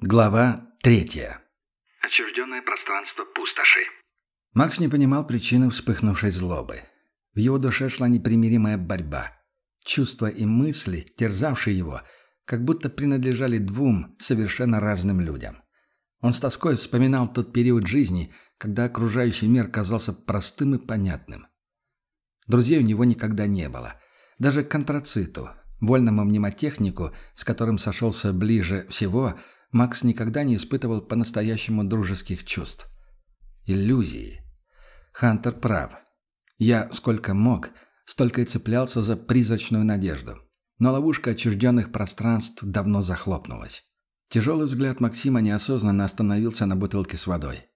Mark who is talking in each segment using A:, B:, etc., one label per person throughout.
A: Глава третья.
B: Отчужденное пространство пустоши.
A: Макс не понимал причины вспыхнувшей злобы. В его душе шла непримиримая борьба. Чувства и мысли, терзавшие его, как будто принадлежали двум совершенно разным людям. Он с тоской вспоминал тот период жизни, когда окружающий мир казался простым и понятным. Друзей у него никогда не было. Даже к контрациту, вольному мнемотехнику, с которым сошелся ближе всего, Макс никогда не испытывал по-настоящему дружеских чувств. Иллюзии. Хантер прав. Я сколько мог, столько и цеплялся за призрачную надежду. Но ловушка отчужденных пространств давно захлопнулась. Тяжелый взгляд Максима неосознанно остановился на бутылке с водой.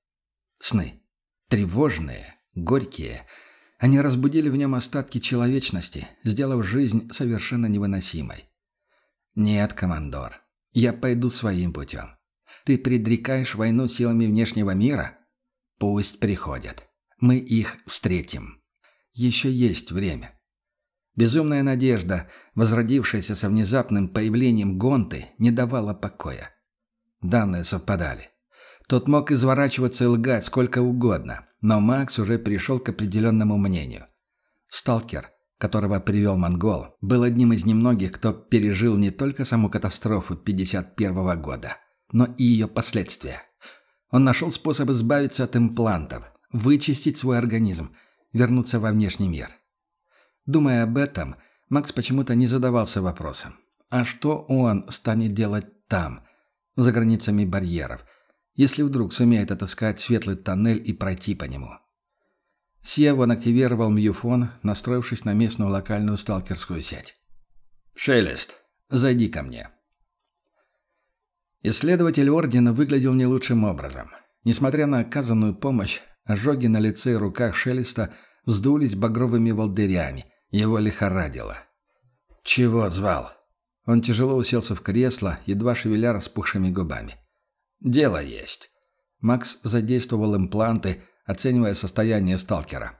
A: Сны. Тревожные, горькие. Они разбудили в нем остатки человечности, сделав жизнь совершенно невыносимой. «Нет, командор, я пойду своим путем. Ты предрекаешь войну силами внешнего мира? Пусть приходят. Мы их встретим. Еще есть время. Безумная надежда, возродившаяся со внезапным появлением Гонты, не давала покоя. Данные совпадали. Тот мог изворачиваться и лгать сколько угодно, но Макс уже пришел к определенному мнению. Сталкер, которого привел монгол, был одним из немногих, кто пережил не только саму катастрофу 51 года, но и ее последствия. Он нашел способ избавиться от имплантов, вычистить свой организм, вернуться во внешний мир. Думая об этом, Макс почему-то не задавался вопросом. А что он станет делать там, за границами барьеров, если вдруг сумеет отыскать светлый тоннель и пройти по нему? Севон активировал мьюфон, настроившись на местную локальную сталкерскую сеть. «Шелест, зайди ко мне». Исследователь Ордена выглядел не лучшим образом. Несмотря на оказанную помощь, ожоги на лице и руках Шелеста вздулись багровыми волдырями, его лихорадило. «Чего звал?» Он тяжело уселся в кресло, едва шевеля распухшими губами. «Дело есть». Макс задействовал импланты, оценивая состояние сталкера.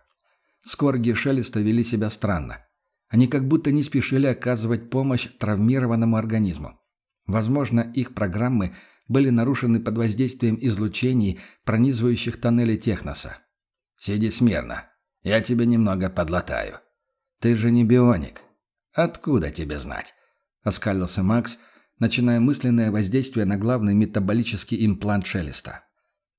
A: Скорги Шелеста вели себя странно. Они как будто не спешили оказывать помощь травмированному организму. Возможно, их программы были нарушены под воздействием излучений, пронизывающих тоннели Техноса. «Сиди смирно. Я тебя немного подлатаю». «Ты же не бионик». «Откуда тебе знать?» — оскалился Макс, начиная мысленное воздействие на главный метаболический имплант Шелеста.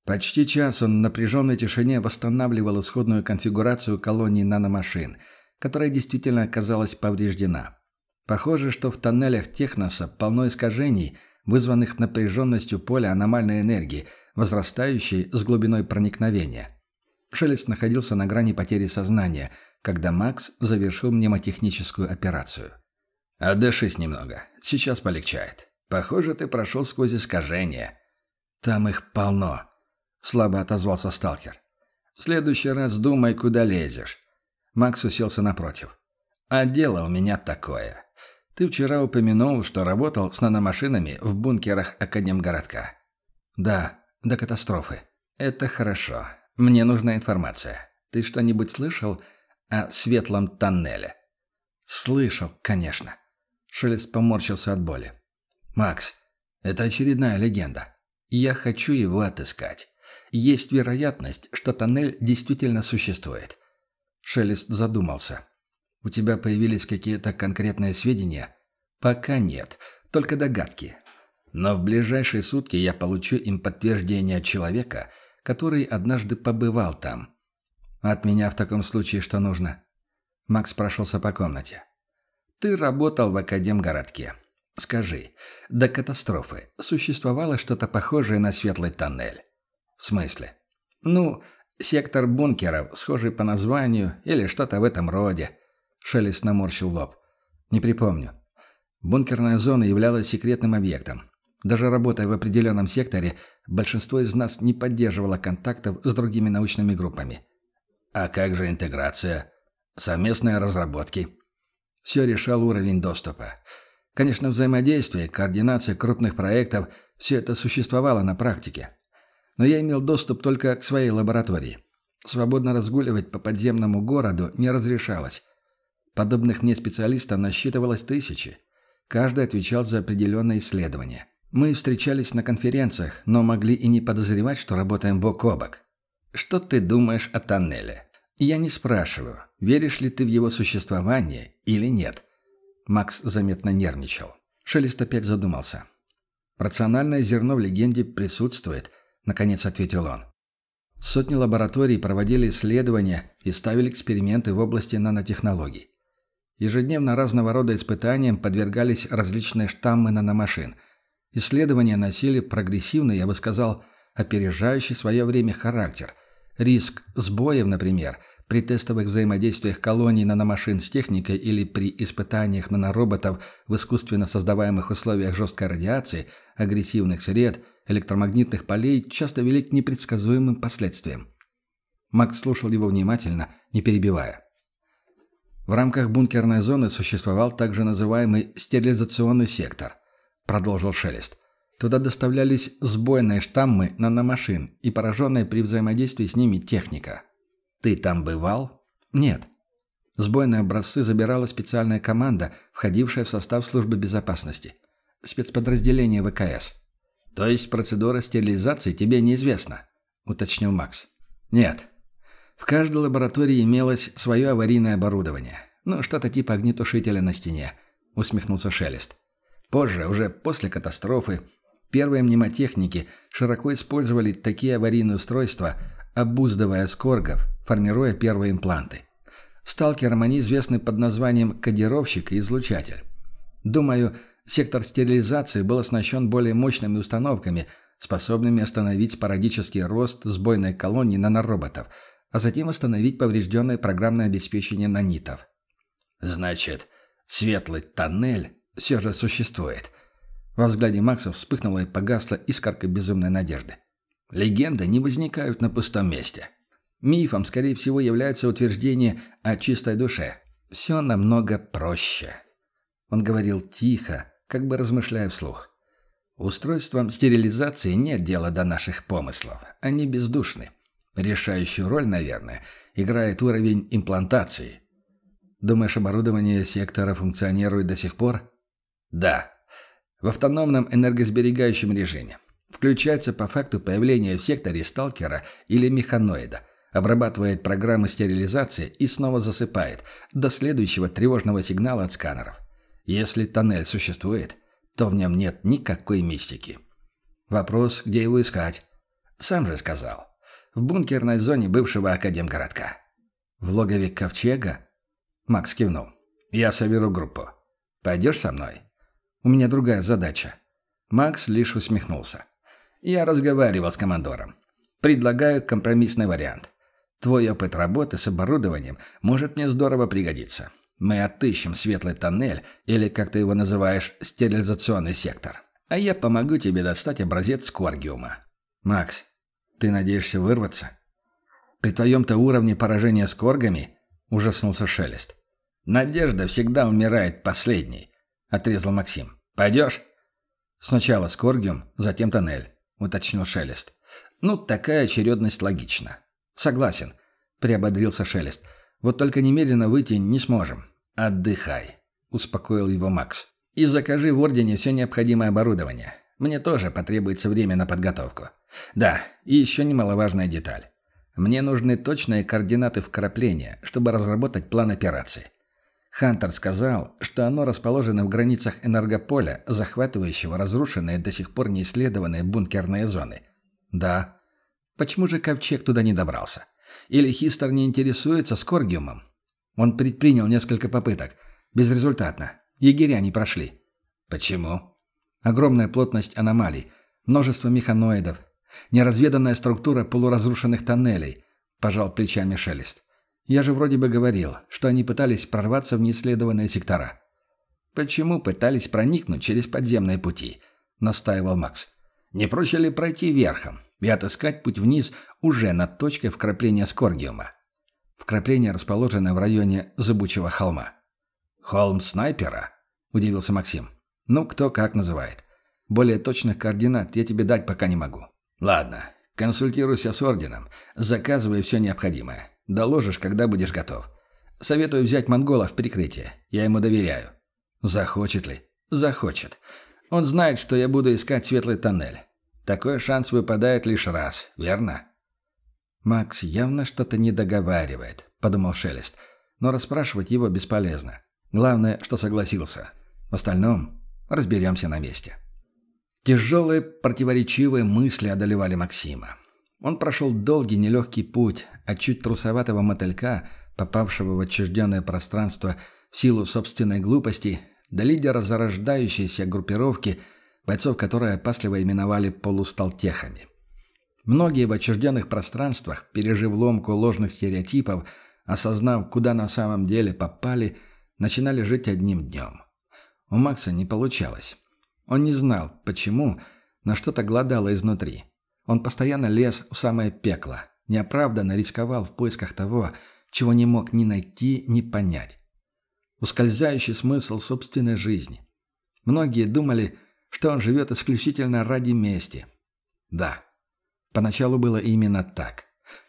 A: Почти час он в напряженной тишине восстанавливал исходную конфигурацию колонии наномашин, которая действительно оказалась повреждена. Похоже, что в тоннелях Техноса полно искажений, вызванных напряженностью поля аномальной энергии, возрастающей с глубиной проникновения. Шелест находился на грани потери сознания, когда Макс завершил мнемотехническую операцию. «Отдышись немного. Сейчас полегчает. Похоже, ты прошел сквозь искажения. Там их полно», — слабо отозвался сталкер. «В следующий раз думай, куда лезешь». Макс уселся напротив. «А дело у меня такое. Ты вчера упомянул, что работал с наномашинами в бункерах Академгородка». «Да, до катастрофы». «Это хорошо. Мне нужна информация. Ты что-нибудь слышал о светлом тоннеле?» «Слышал, конечно». Шелест поморщился от боли. «Макс, это очередная легенда. Я хочу его отыскать. Есть вероятность, что тоннель действительно существует». Шелест задумался. «У тебя появились какие-то конкретные сведения?» «Пока нет, только догадки. Но в ближайшие сутки я получу им подтверждение человека, который однажды побывал там. От меня в таком случае что нужно?» Макс прошелся по комнате. Ты работал в Академгородке. Скажи, до катастрофы существовало что-то похожее на светлый тоннель? В смысле? Ну, сектор бункеров, схожий по названию, или что-то в этом роде. Шелест наморщил лоб. Не припомню. Бункерная зона являлась секретным объектом. Даже работая в определенном секторе, большинство из нас не поддерживало контактов с другими научными группами. А как же интеграция? Совместные разработки? Все решал уровень доступа. Конечно, взаимодействие, координация крупных проектов – все это существовало на практике. Но я имел доступ только к своей лаборатории. Свободно разгуливать по подземному городу не разрешалось. Подобных мне специалистов насчитывалось тысячи. Каждый отвечал за определенное исследование. Мы встречались на конференциях, но могли и не подозревать, что работаем бок о бок. Что ты думаешь о тоннеле? Я не спрашиваю, веришь ли ты в его существование или нет. Макс заметно нервничал. Шелест опять задумался. «Рациональное зерно в легенде присутствует», — наконец ответил он. Сотни лабораторий проводили исследования и ставили эксперименты в области нанотехнологий. Ежедневно разного рода испытаниям подвергались различные штаммы наномашин. Исследования носили прогрессивный, я бы сказал, опережающий свое время характер. Риск сбоев, например, при тестовых взаимодействиях колоний наномашин с техникой или при испытаниях нанороботов в искусственно создаваемых условиях жесткой радиации, агрессивных сред, электромагнитных полей часто вели к непредсказуемым последствиям. Макс слушал его внимательно, не перебивая. В рамках бункерной зоны существовал также называемый стерилизационный сектор, продолжил Шелест. Туда доставлялись сбойные штаммы наномашин и пораженная при взаимодействии с ними техника. Ты там бывал? Нет. Сбойные образцы забирала специальная команда, входившая в состав службы безопасности. Спецподразделение ВКС. То есть процедура стерилизации тебе неизвестна, уточнил Макс. Нет, в каждой лаборатории имелось свое аварийное оборудование. Ну, что-то типа огнетушителя на стене, усмехнулся Шелест. Позже, уже после катастрофы, первые мнемотехники широко использовали такие аварийные устройства, обуздывая скоргов, формируя первые импланты. Сталкерам они известны под названием кодировщик и излучатель. Думаю, сектор стерилизации был оснащен более мощными установками, способными остановить спорадический рост сбойной колонии нанороботов – а затем остановить поврежденное программное обеспечение нанитов. Значит, светлый тоннель все же существует. Во взгляде Макса вспыхнула и погасла искорка безумной надежды. Легенды не возникают на пустом месте. Мифом, скорее всего, является утверждение о чистой душе. Все намного проще. Он говорил тихо, как бы размышляя вслух. Устройством стерилизации нет дела до наших помыслов. Они бездушны. Решающую роль, наверное, играет уровень имплантации. Думаешь, оборудование сектора функционирует до сих пор? Да. В автономном энергосберегающем режиме. Включается по факту появления в секторе сталкера или механоида, обрабатывает программы стерилизации и снова засыпает до следующего тревожного сигнала от сканеров. Если тоннель существует, то в нем нет никакой мистики. Вопрос, где его искать? Сам же сказал в бункерной зоне бывшего академгородка. В логове Ковчега? Макс кивнул. Я соберу группу. Пойдешь со мной? У меня другая задача. Макс лишь усмехнулся. Я разговаривал с командором. Предлагаю компромиссный вариант. Твой опыт работы с оборудованием может мне здорово пригодиться. Мы отыщем светлый тоннель, или, как ты его называешь, стерилизационный сектор. А я помогу тебе достать образец скоргиума. Макс, ты надеешься вырваться? При твоем-то уровне поражения с коргами?» – ужаснулся Шелест. «Надежда всегда умирает последней», – отрезал Максим. «Пойдешь?» «Сначала Скоргиум, затем тоннель», – уточнил Шелест. «Ну, такая очередность логична». «Согласен», – приободрился Шелест. «Вот только немедленно выйти не сможем». «Отдыхай», – успокоил его Макс. «И закажи в Ордене все необходимое оборудование. Мне тоже потребуется время на подготовку. Да, и еще немаловажная деталь. Мне нужны точные координаты вкрапления, чтобы разработать план операции. Хантер сказал, что оно расположено в границах энергополя, захватывающего разрушенные до сих пор неисследованные бункерные зоны. Да. Почему же Ковчег туда не добрался? Или Хистер не интересуется Скоргиумом? Он предпринял несколько попыток. Безрезультатно. Егеря не прошли. Почему? Огромная плотность аномалий, множество механоидов, Неразведанная структура полуразрушенных тоннелей, пожал плечами Шелест. Я же вроде бы говорил, что они пытались прорваться в неисследованные сектора. Почему пытались проникнуть через подземные пути? настаивал Макс. Не проще ли пройти верхом и отыскать путь вниз уже над точкой вкрапления скоргиума? Вкрапление расположено в районе Зыбучего холма. «Холм снайпера?» – удивился Максим. «Ну, кто как называет. Более точных координат я тебе дать пока не могу. «Ладно, консультируйся с орденом, заказывай все необходимое. Доложишь, когда будешь готов. Советую взять монгола в прикрытие, я ему доверяю». «Захочет ли?» «Захочет. Он знает, что я буду искать светлый тоннель. Такой шанс выпадает лишь раз, верно?» «Макс явно что-то не договаривает», — подумал Шелест. «Но расспрашивать его бесполезно. Главное, что согласился. В остальном разберемся на месте». Тяжелые, противоречивые мысли одолевали Максима. Он прошел долгий, нелегкий путь от чуть трусоватого мотылька, попавшего в отчужденное пространство в силу собственной глупости, до лидера зарождающейся группировки, бойцов которой опасливо именовали полусталтехами. Многие в отчужденных пространствах, пережив ломку ложных стереотипов, осознав, куда на самом деле попали, начинали жить одним днем. У Макса не получалось. Он не знал, почему, но что-то гладало изнутри. Он постоянно лез в самое пекло, неоправданно рисковал в поисках того, чего не мог ни найти, ни понять. Ускользающий смысл собственной жизни. Многие думали, что он живет исключительно ради мести. Да, поначалу было именно так.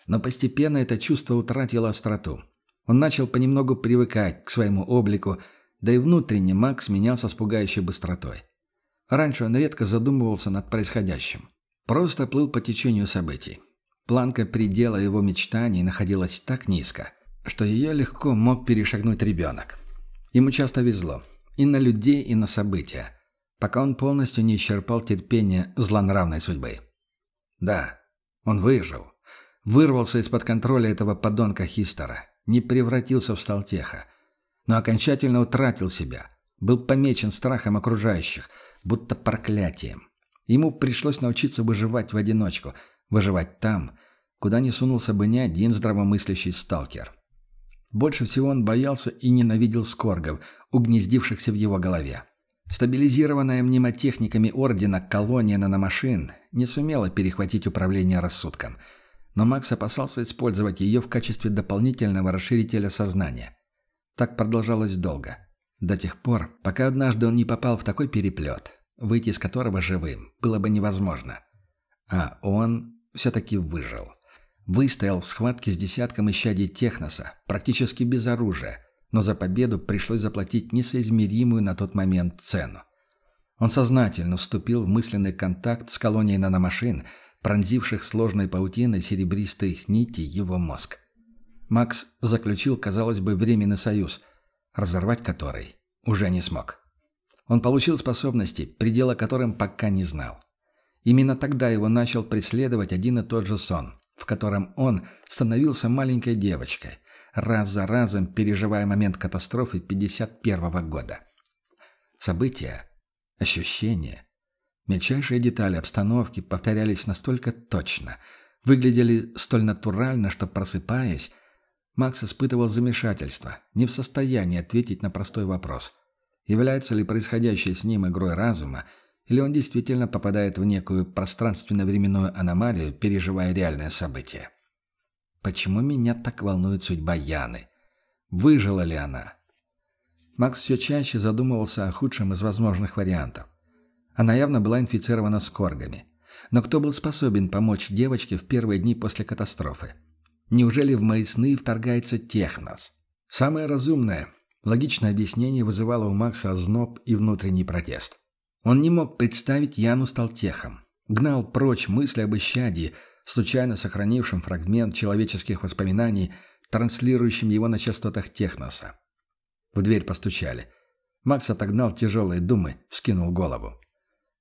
A: Но постепенно это чувство утратило остроту. Он начал понемногу привыкать к своему облику, да и внутренне Макс менялся с пугающей быстротой. Раньше он редко задумывался над происходящим. Просто плыл по течению событий. Планка предела его мечтаний находилась так низко, что ее легко мог перешагнуть ребенок. Ему часто везло. И на людей, и на события. Пока он полностью не исчерпал терпение злонравной судьбы. Да, он выжил. Вырвался из-под контроля этого подонка Хистера. Не превратился в сталтеха. Но окончательно утратил себя. Был помечен страхом окружающих – будто проклятием. Ему пришлось научиться выживать в одиночку, выживать там, куда не сунулся бы ни один здравомыслящий сталкер. Больше всего он боялся и ненавидел скоргов, угнездившихся в его голове. Стабилизированная мнемотехниками Ордена колония наномашин не сумела перехватить управление рассудком, но Макс опасался использовать ее в качестве дополнительного расширителя сознания. Так продолжалось долго. До тех пор, пока однажды он не попал в такой переплет, выйти из которого живым было бы невозможно. А он все-таки выжил. Выстоял в схватке с десятком исчадий Техноса, практически без оружия, но за победу пришлось заплатить несоизмеримую на тот момент цену. Он сознательно вступил в мысленный контакт с колонией наномашин, пронзивших сложной паутиной серебристых нитей его мозг. Макс заключил, казалось бы, временный союз – разорвать который уже не смог. Он получил способности, предела которым пока не знал. Именно тогда его начал преследовать один и тот же сон, в котором он становился маленькой девочкой, раз за разом переживая момент катастрофы 51 года. События, ощущения, мельчайшие детали обстановки повторялись настолько точно, выглядели столь натурально, что, просыпаясь, Макс испытывал замешательство, не в состоянии ответить на простой вопрос. Является ли происходящее с ним игрой разума, или он действительно попадает в некую пространственно-временную аномалию, переживая реальное событие? Почему меня так волнует судьба Яны? Выжила ли она? Макс все чаще задумывался о худшем из возможных вариантов. Она явно была инфицирована скоргами. Но кто был способен помочь девочке в первые дни после катастрофы? Неужели в мои сны вторгается технос? Самое разумное, логичное объяснение вызывало у Макса озноб и внутренний протест. Он не мог представить Яну сталтехом. Гнал прочь мысли об исчадии, случайно сохранившем фрагмент человеческих воспоминаний, транслирующим его на частотах техноса. В дверь постучали. Макс отогнал тяжелые думы, вскинул голову.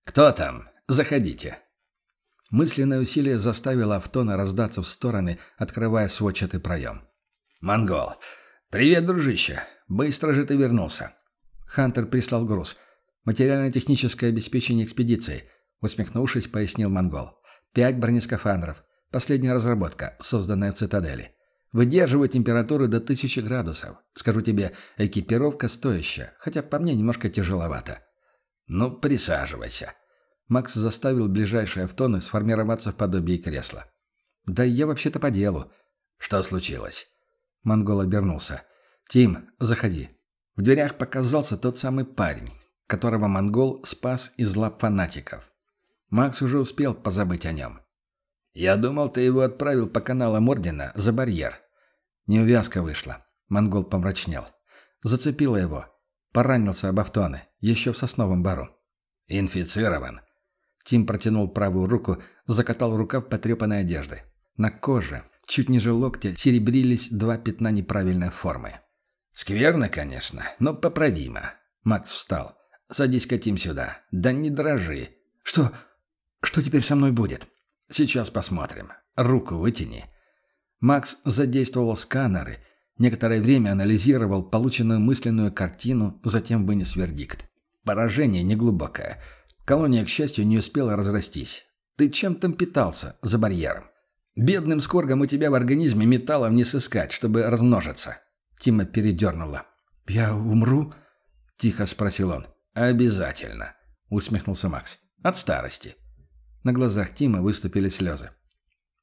A: «Кто там? Заходите». Мысленное усилие заставило Автона раздаться в стороны, открывая сводчатый проем. «Монгол! Привет, дружище! Быстро же ты вернулся!» Хантер прислал груз. «Материально-техническое обеспечение экспедиции», — усмехнувшись, пояснил Монгол. «Пять бронескафандров. Последняя разработка, созданная в цитадели. Выдерживает температуру до тысячи градусов. Скажу тебе, экипировка стоящая, хотя по мне немножко тяжеловато». «Ну, присаживайся», Макс заставил ближайшие автоны сформироваться в подобии кресла. «Да я вообще-то по делу». «Что случилось?» Монгол обернулся. «Тим, заходи». В дверях показался тот самый парень, которого монгол спас из лап фанатиков. Макс уже успел позабыть о нем. «Я думал, ты его отправил по каналам Ордена за барьер». Неувязка вышла. Монгол помрачнел. Зацепило его. Поранился об автоны. Еще в сосновом бару. «Инфицирован». Тим протянул правую руку, закатал рукав потрепанной одежды. На коже, чуть ниже локтя, серебрились два пятна неправильной формы. «Скверно, конечно, но поправимо». Макс встал. «Садись-ка, Тим, сюда. Да не дрожи».
C: «Что? Что теперь со мной будет?»
A: «Сейчас посмотрим. Руку вытяни». Макс задействовал сканеры, некоторое время анализировал полученную мысленную картину, затем вынес вердикт. Поражение неглубокое. Колония, к счастью, не успела разрастись. Ты чем там питался за барьером? Бедным скоргом у тебя в организме металлов не сыскать, чтобы размножиться. Тима передернула.
C: «Я умру?» — тихо спросил он.
A: «Обязательно», — усмехнулся Макс. «От старости». На глазах Тима выступили слезы.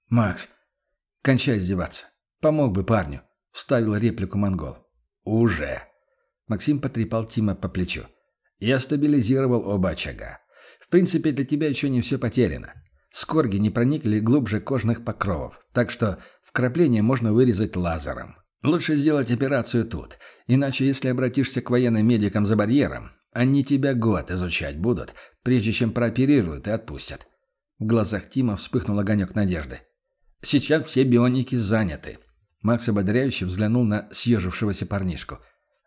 C: «Макс, кончай издеваться. Помог бы парню», — вставил реплику монгол.
A: «Уже». Максим потрепал Тима по плечу. «Я стабилизировал оба очага. В принципе, для тебя еще не все потеряно. Скорги не проникли глубже кожных покровов, так что вкрапление можно вырезать лазером. Лучше сделать операцию тут, иначе если обратишься к военным медикам за барьером, они тебя год изучать будут, прежде чем прооперируют и отпустят». В глазах Тима вспыхнул огонек надежды. «Сейчас все бионики заняты». Макс ободряюще взглянул на съежившегося парнишку.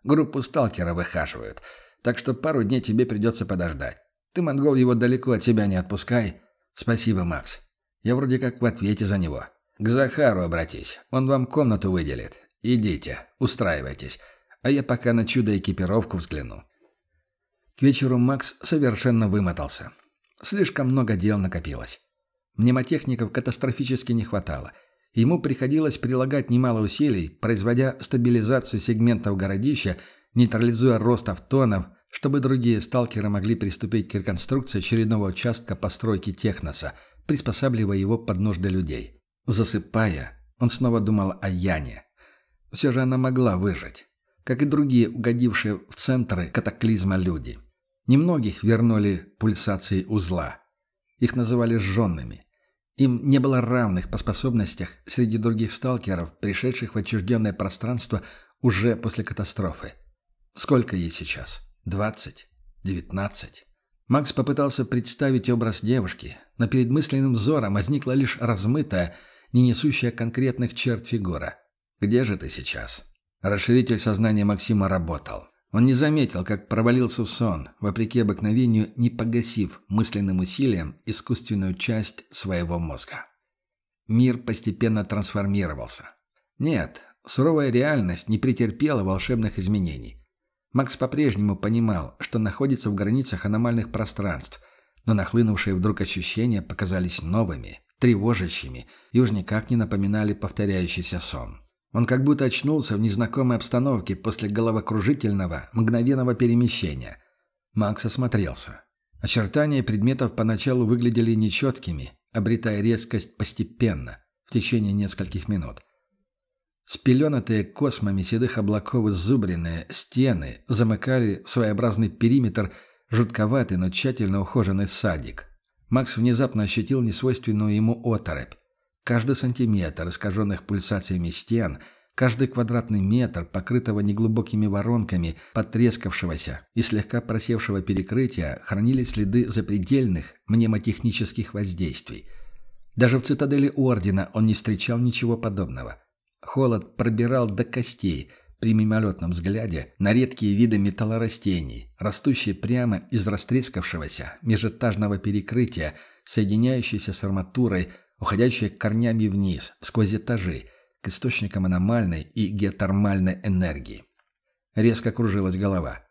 A: «Группу сталкера выхаживают, так что пару дней тебе придется подождать. Ты, монгол, его далеко от себя не отпускай». «Спасибо, Макс. Я вроде как в ответе за него. К Захару обратись, он вам комнату выделит. Идите, устраивайтесь, а я пока на чудо-экипировку взгляну». К вечеру Макс совершенно вымотался. Слишком много дел накопилось. Мнемотехников катастрофически не хватало. Ему приходилось прилагать немало усилий, производя стабилизацию сегментов городища, нейтрализуя рост автонов, чтобы другие сталкеры могли приступить к реконструкции очередного участка постройки техноса, приспосабливая его под нужды людей. Засыпая, он снова думал о Яне. Все же она могла выжить, как и другие угодившие в центры катаклизма люди. Немногих вернули пульсации узла. Их называли «сжженными». Им не было равных по способностях среди других сталкеров, пришедших в отчужденное пространство уже после катастрофы. Сколько ей сейчас? Двадцать? Девятнадцать? Макс попытался представить образ девушки, но перед мысленным взором возникла лишь размытая, не несущая конкретных черт фигура. «Где же ты сейчас?» Расширитель сознания Максима работал. Он не заметил, как провалился в сон, вопреки обыкновению не погасив мысленным усилием искусственную часть своего мозга. Мир постепенно трансформировался. Нет, суровая реальность не претерпела волшебных изменений. Макс по-прежнему понимал, что находится в границах аномальных пространств, но нахлынувшие вдруг ощущения показались новыми, тревожащими и уж никак не напоминали повторяющийся сон. Он как будто очнулся в незнакомой обстановке после головокружительного, мгновенного перемещения. Макс осмотрелся. Очертания предметов поначалу выглядели нечеткими, обретая резкость постепенно, в течение нескольких минут. Спеленатые космами седых облаков иззубренные стены замыкали в своеобразный периметр жутковатый, но тщательно ухоженный садик. Макс внезапно ощутил несвойственную ему оторопь. Каждый сантиметр искаженных пульсациями стен, каждый квадратный метр, покрытого неглубокими воронками, потрескавшегося и слегка просевшего перекрытия, хранили следы запредельных мнемотехнических воздействий. Даже в цитадели Ордена он не встречал ничего подобного. Холод пробирал до костей при мимолетном взгляде на редкие виды металлорастений, растущие прямо из растрескавшегося межэтажного перекрытия, соединяющиеся с арматурой, уходящие корнями вниз, сквозь этажи, к источникам аномальной и геотермальной энергии. Резко кружилась голова.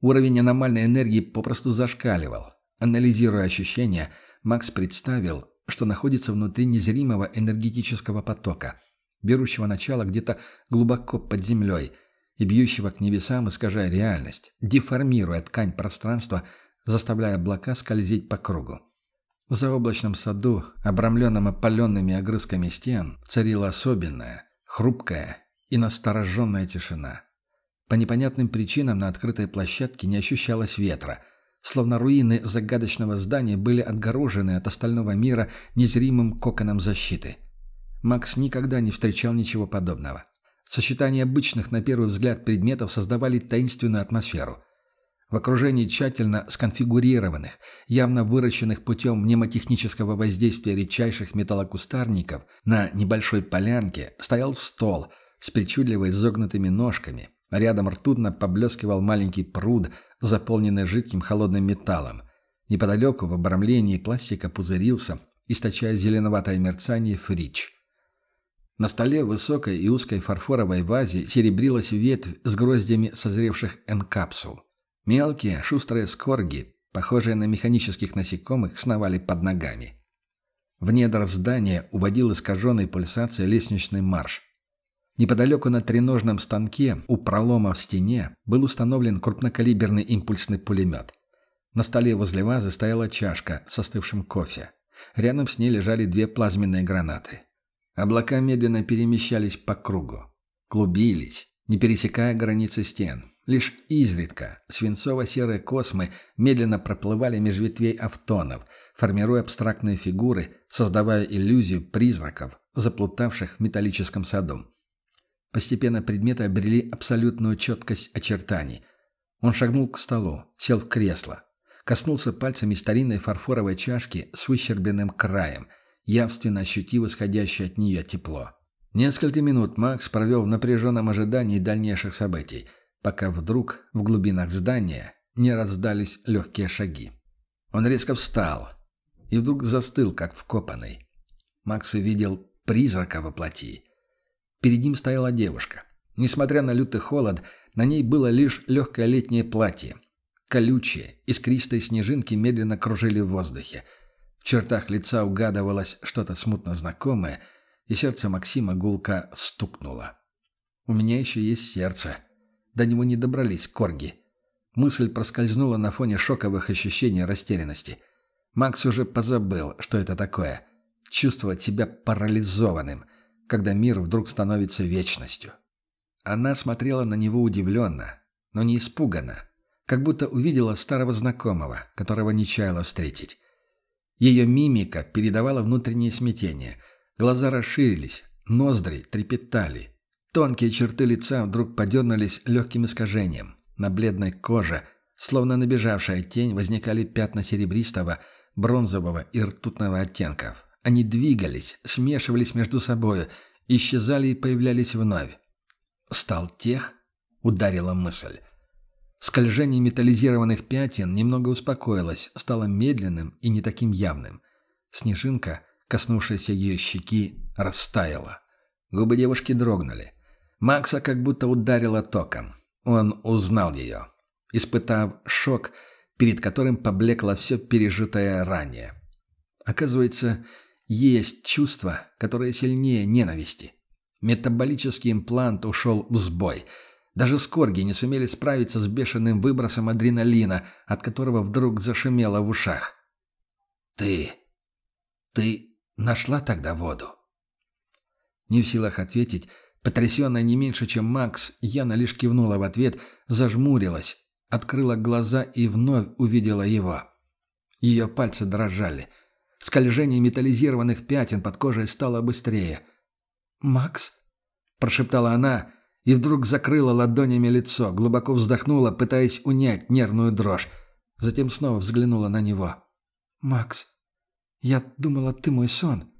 A: Уровень аномальной энергии попросту зашкаливал. Анализируя ощущения, Макс представил, что находится внутри незримого энергетического потока, берущего начало где-то глубоко под землей и бьющего к небесам, искажая реальность, деформируя ткань пространства, заставляя облака скользить по кругу. В заоблачном саду, обрамленном опаленными огрызками стен, царила особенная, хрупкая и настороженная тишина. По непонятным причинам на открытой площадке не ощущалось ветра, словно руины загадочного здания были отгорожены от остального мира незримым коконом защиты. Макс никогда не встречал ничего подобного. Сочетание обычных на первый взгляд предметов создавали таинственную атмосферу. В окружении тщательно сконфигурированных, явно выращенных путем мнемотехнического воздействия редчайших металлокустарников, на небольшой полянке стоял стол с причудливо изогнутыми ножками. Рядом ртутно поблескивал маленький пруд, заполненный жидким холодным металлом. Неподалеку в обрамлении пластика пузырился, источая зеленоватое мерцание фрич. На столе в высокой и узкой фарфоровой вазе серебрилась ветвь с гроздями созревших энкапсул. Мелкие, шустрые скорги, похожие на механических насекомых, сновали под ногами. В недр здания уводил искаженной пульсацией лестничный марш. Неподалеку на треножном станке, у пролома в стене, был установлен крупнокалиберный импульсный пулемет. На столе возле вазы стояла чашка с остывшим кофе. Рядом с ней лежали две плазменные гранаты. Облака медленно перемещались по кругу. Клубились, не пересекая границы стен. Лишь изредка свинцово-серые космы медленно проплывали меж ветвей автонов, формируя абстрактные фигуры, создавая иллюзию призраков, заплутавших в металлическом саду. Постепенно предметы обрели абсолютную четкость очертаний. Он шагнул к столу, сел в кресло, коснулся пальцами старинной фарфоровой чашки с выщербленным краем, явственно ощутив исходящее от нее тепло. Несколько минут Макс провел в напряженном ожидании дальнейших событий – пока вдруг в глубинах здания не раздались легкие шаги. Он резко встал и вдруг застыл, как вкопанный. Макс увидел призрака во плоти. Перед ним стояла девушка. Несмотря на лютый холод, на ней было лишь легкое летнее платье. Колючие, искристые снежинки медленно кружили в воздухе. В чертах лица угадывалось что-то смутно знакомое, и сердце Максима гулко стукнуло. «У меня еще есть сердце», до него не добрались корги. Мысль проскользнула на фоне шоковых ощущений растерянности. Макс уже позабыл, что это такое. Чувствовать себя парализованным, когда мир вдруг становится вечностью. Она смотрела на него удивленно, но не испуганно, как будто увидела старого знакомого, которого не чаяла встретить. Ее мимика передавала внутреннее смятение. Глаза расширились, ноздри трепетали, Тонкие черты лица вдруг подернулись легким искажением. На бледной коже, словно набежавшая тень, возникали пятна серебристого, бронзового и ртутного оттенков. Они двигались, смешивались между собой, исчезали и появлялись вновь. «Стал тех?» — ударила мысль. Скольжение металлизированных пятен немного успокоилось, стало медленным и не таким явным. Снежинка, коснувшаяся ее щеки, растаяла. Губы девушки дрогнули. Макса как будто ударило током. Он узнал ее, испытав шок, перед которым поблекло все пережитое ранее. Оказывается, есть чувство, которое сильнее ненависти. Метаболический имплант ушел в сбой. Даже скорги не сумели справиться с бешеным выбросом адреналина, от которого вдруг зашумело в ушах. «Ты... ты нашла тогда воду?» Не в силах ответить, Потрясенная не меньше, чем Макс, Яна лишь кивнула в ответ, зажмурилась, открыла глаза и вновь увидела его. Ее пальцы дрожали. Скольжение металлизированных пятен под кожей стало быстрее. «Макс?» – прошептала она и вдруг закрыла ладонями лицо, глубоко вздохнула, пытаясь унять нервную дрожь. Затем снова взглянула на него. «Макс, я думала, ты мой сон.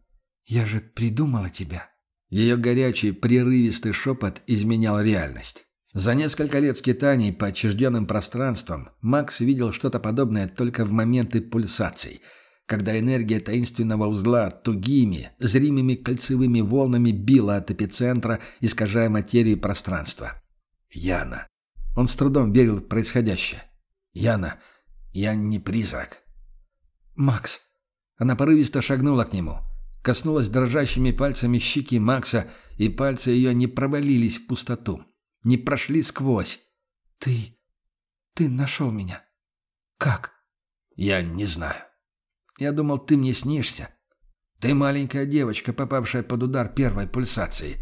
A: Я же придумала тебя». Ее горячий, прерывистый шепот изменял реальность. За несколько лет скитаний по отчужденным пространствам Макс видел что-то подобное только в моменты пульсаций, когда энергия таинственного узла тугими, зримыми кольцевыми волнами била от эпицентра, искажая материю пространства. Яна. Он с трудом верил в происходящее. Яна, я не призрак. Макс. Она порывисто шагнула к нему коснулась дрожащими пальцами щеки Макса, и пальцы ее не провалились в пустоту, не прошли сквозь. «Ты... ты нашел меня. Как?» «Я не знаю. Я думал, ты мне снишься. Ты маленькая девочка, попавшая под удар первой пульсации.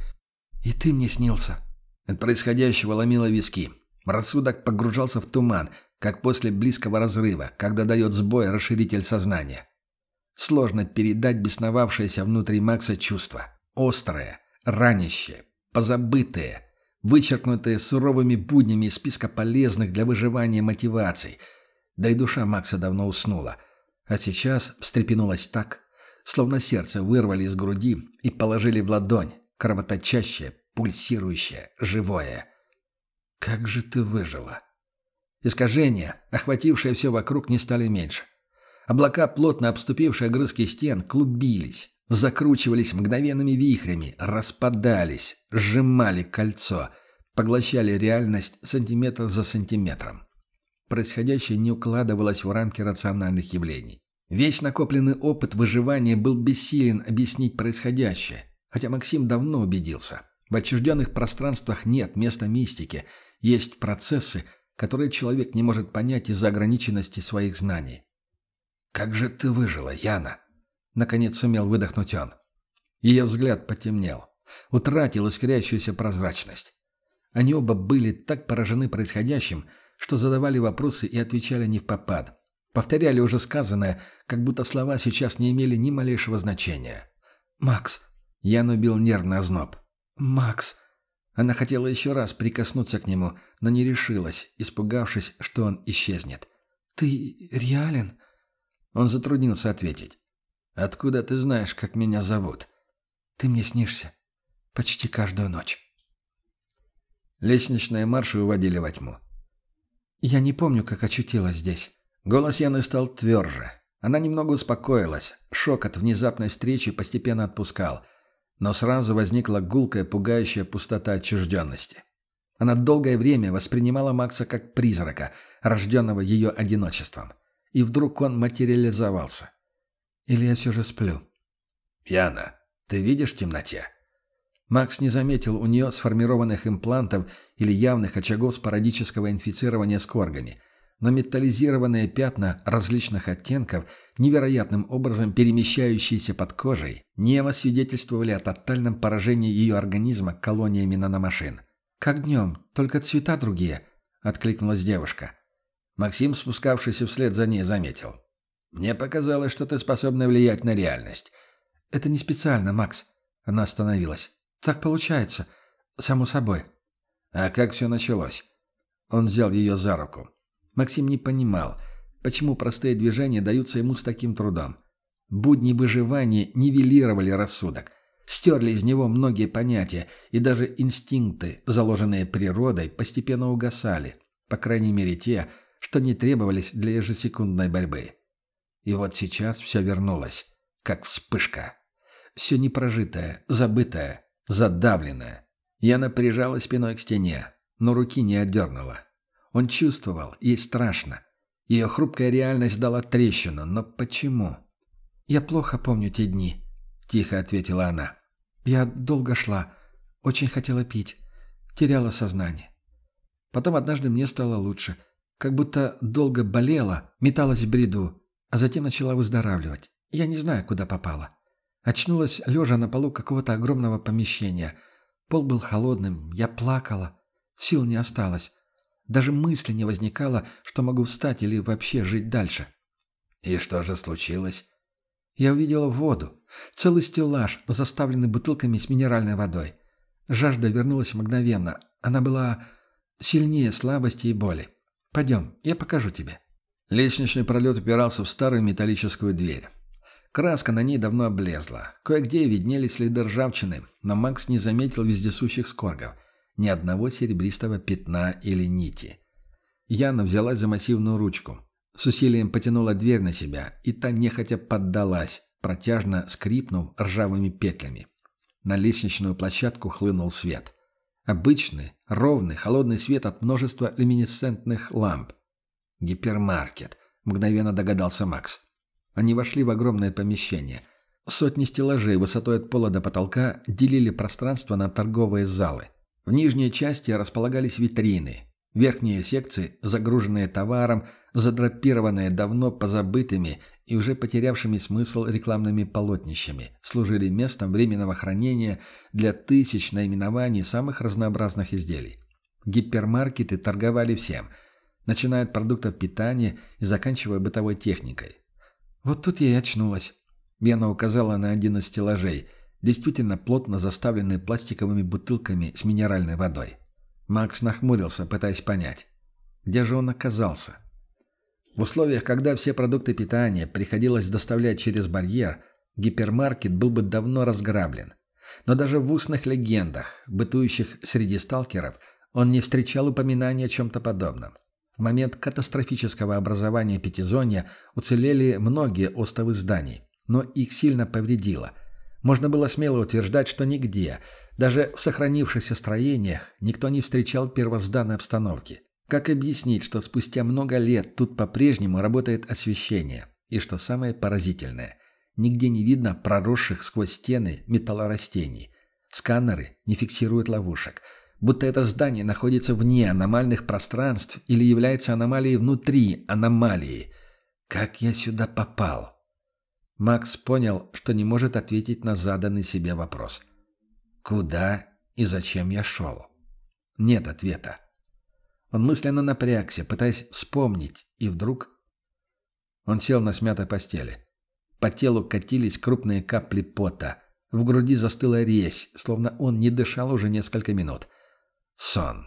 A: И ты мне снился». От происходящего ломило виски. Рассудок погружался в туман, как после близкого разрыва, когда дает сбой расширитель сознания. Сложно передать бесновавшееся внутри Макса чувство. Острое, ранящее, позабытое. вычеркнутые суровыми буднями из списка полезных для выживания мотиваций. Да и душа Макса давно уснула. А сейчас встрепенулась так, словно сердце вырвали из груди и положили в ладонь, кровоточащее, пульсирующее, живое. «Как же ты выжила?» Искажения, охватившие все вокруг, не стали меньше. Облака, плотно обступившие огрызки стен, клубились, закручивались мгновенными вихрями, распадались, сжимали кольцо, поглощали реальность сантиметр за сантиметром. Происходящее не укладывалось в рамки рациональных явлений. Весь накопленный опыт выживания был бессилен объяснить происходящее, хотя Максим давно убедился. В отчужденных пространствах нет места мистики, есть процессы, которые человек не может понять из-за ограниченности своих знаний. «Как же ты выжила, Яна?» Наконец сумел выдохнуть он. Ее взгляд потемнел, утратил искрящуюся прозрачность. Они оба были так поражены происходящим, что задавали вопросы и отвечали не в попад. Повторяли уже сказанное, как будто слова сейчас не имели ни малейшего значения. «Макс!» Ян убил нервный озноб. «Макс!» Она хотела еще раз прикоснуться к нему, но не решилась, испугавшись, что он исчезнет. «Ты реален?» Он затруднился ответить. «Откуда ты знаешь, как меня зовут?» «Ты мне снишься. Почти каждую ночь». Лестничные марши уводили во тьму. «Я не помню, как очутилась здесь». Голос Яны стал тверже. Она немного успокоилась. Шок от внезапной встречи постепенно отпускал – но сразу возникла гулкая, пугающая пустота отчужденности. Она долгое время воспринимала Макса как призрака, рожденного ее одиночеством. И вдруг он материализовался. Или я все же сплю? «Яна, ты видишь в темноте?» Макс не заметил у нее сформированных имплантов или явных очагов спорадического инфицирования с коргами – но металлизированные пятна различных оттенков, невероятным образом перемещающиеся под кожей, нево свидетельствовали о тотальном поражении ее организма колониями наномашин. «Как днем, только цвета другие», — откликнулась девушка. Максим, спускавшийся вслед за ней, заметил. «Мне показалось, что ты способна влиять на реальность». «Это не специально, Макс». Она остановилась. «Так получается. Само собой». «А как все началось?» Он взял ее за руку. Максим не понимал, почему простые движения даются ему с таким трудом. Будни выживания нивелировали рассудок, стерли из него многие понятия, и даже инстинкты, заложенные природой, постепенно угасали, по крайней мере те, что не требовались для ежесекундной борьбы. И вот сейчас все вернулось, как вспышка. Все непрожитое, забытое, задавленное. Я напряжала спиной к стене, но руки не отдернула. Он чувствовал, ей страшно. Ее хрупкая реальность дала трещину, но почему? «Я плохо помню те дни», — тихо ответила она. «Я долго шла, очень хотела пить, теряла сознание. Потом однажды мне стало лучше, как будто долго болела, металась в бреду, а затем начала выздоравливать. Я не знаю, куда попала. Очнулась, лежа на полу какого-то огромного помещения. Пол был холодным, я плакала, сил не осталось. Даже мысли не возникало, что могу встать или вообще жить дальше. И что же случилось? Я увидела воду. Целый стеллаж, заставленный бутылками с минеральной водой. Жажда вернулась мгновенно. Она была сильнее слабости и боли. Пойдем, я покажу тебе. Лестничный пролет упирался в старую металлическую дверь. Краска на ней давно облезла. Кое-где виднелись следы ржавчины, но Макс не заметил вездесущих скоргов ни одного серебристого пятна или нити. Яна взялась за массивную ручку. С усилием потянула дверь на себя, и та нехотя поддалась, протяжно скрипнув ржавыми петлями. На лестничную площадку хлынул свет. Обычный, ровный, холодный свет от множества люминесцентных ламп. «Гипермаркет», — мгновенно догадался Макс. Они вошли в огромное помещение. Сотни стеллажей высотой от пола до потолка делили пространство на торговые залы. В нижней части располагались витрины. Верхние секции, загруженные товаром, задрапированные давно позабытыми и уже потерявшими смысл рекламными полотнищами, служили местом временного хранения для тысяч наименований самых разнообразных изделий. Гипермаркеты торговали всем, начиная от продуктов питания и заканчивая бытовой техникой. Вот тут я и очнулась. Бена указала на один из стеллажей – действительно плотно заставленные пластиковыми бутылками с минеральной водой. Макс нахмурился, пытаясь понять. Где же он оказался? В условиях, когда все продукты питания приходилось доставлять через барьер, гипермаркет был бы давно разграблен. Но даже в устных легендах, бытующих среди сталкеров, он не встречал упоминания о чем-то подобном. В момент катастрофического образования Пятизонья уцелели многие остовы зданий, но их сильно повредило. Можно было смело утверждать, что нигде, даже в сохранившихся строениях, никто не встречал первозданной обстановки. Как объяснить, что спустя много лет тут по-прежнему работает освещение? И что самое поразительное, нигде не видно проросших сквозь стены металлорастений. Сканеры не фиксируют ловушек. Будто это здание находится вне аномальных пространств или является аномалией внутри аномалии. Как я сюда попал? Макс понял, что не может ответить на заданный себе вопрос. Куда и зачем я шел? Нет ответа. Он мысленно напрягся, пытаясь вспомнить, и вдруг... Он сел на смятой постели. По телу катились крупные капли пота. В груди застыла резь, словно он не дышал уже несколько минут. Сон.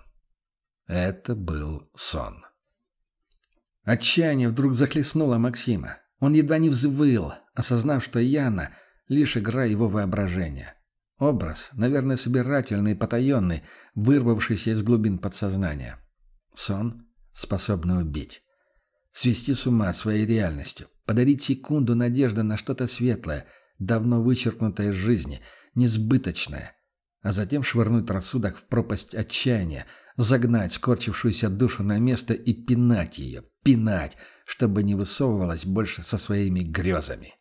A: Это был сон. Отчаяние вдруг захлестнуло Максима. Он едва не взвыл, осознав, что Яна — лишь игра его воображения. Образ, наверное, собирательный и потаенный, вырвавшийся из глубин подсознания. Сон, способный убить. Свести с ума своей реальностью. Подарить секунду надежды на что-то светлое, давно вычеркнутое из жизни, несбыточное. А затем швырнуть рассудок в пропасть отчаяния, загнать скорчившуюся душу на место и пинать ее, пинать, чтобы не высовывалась больше со своими грезами.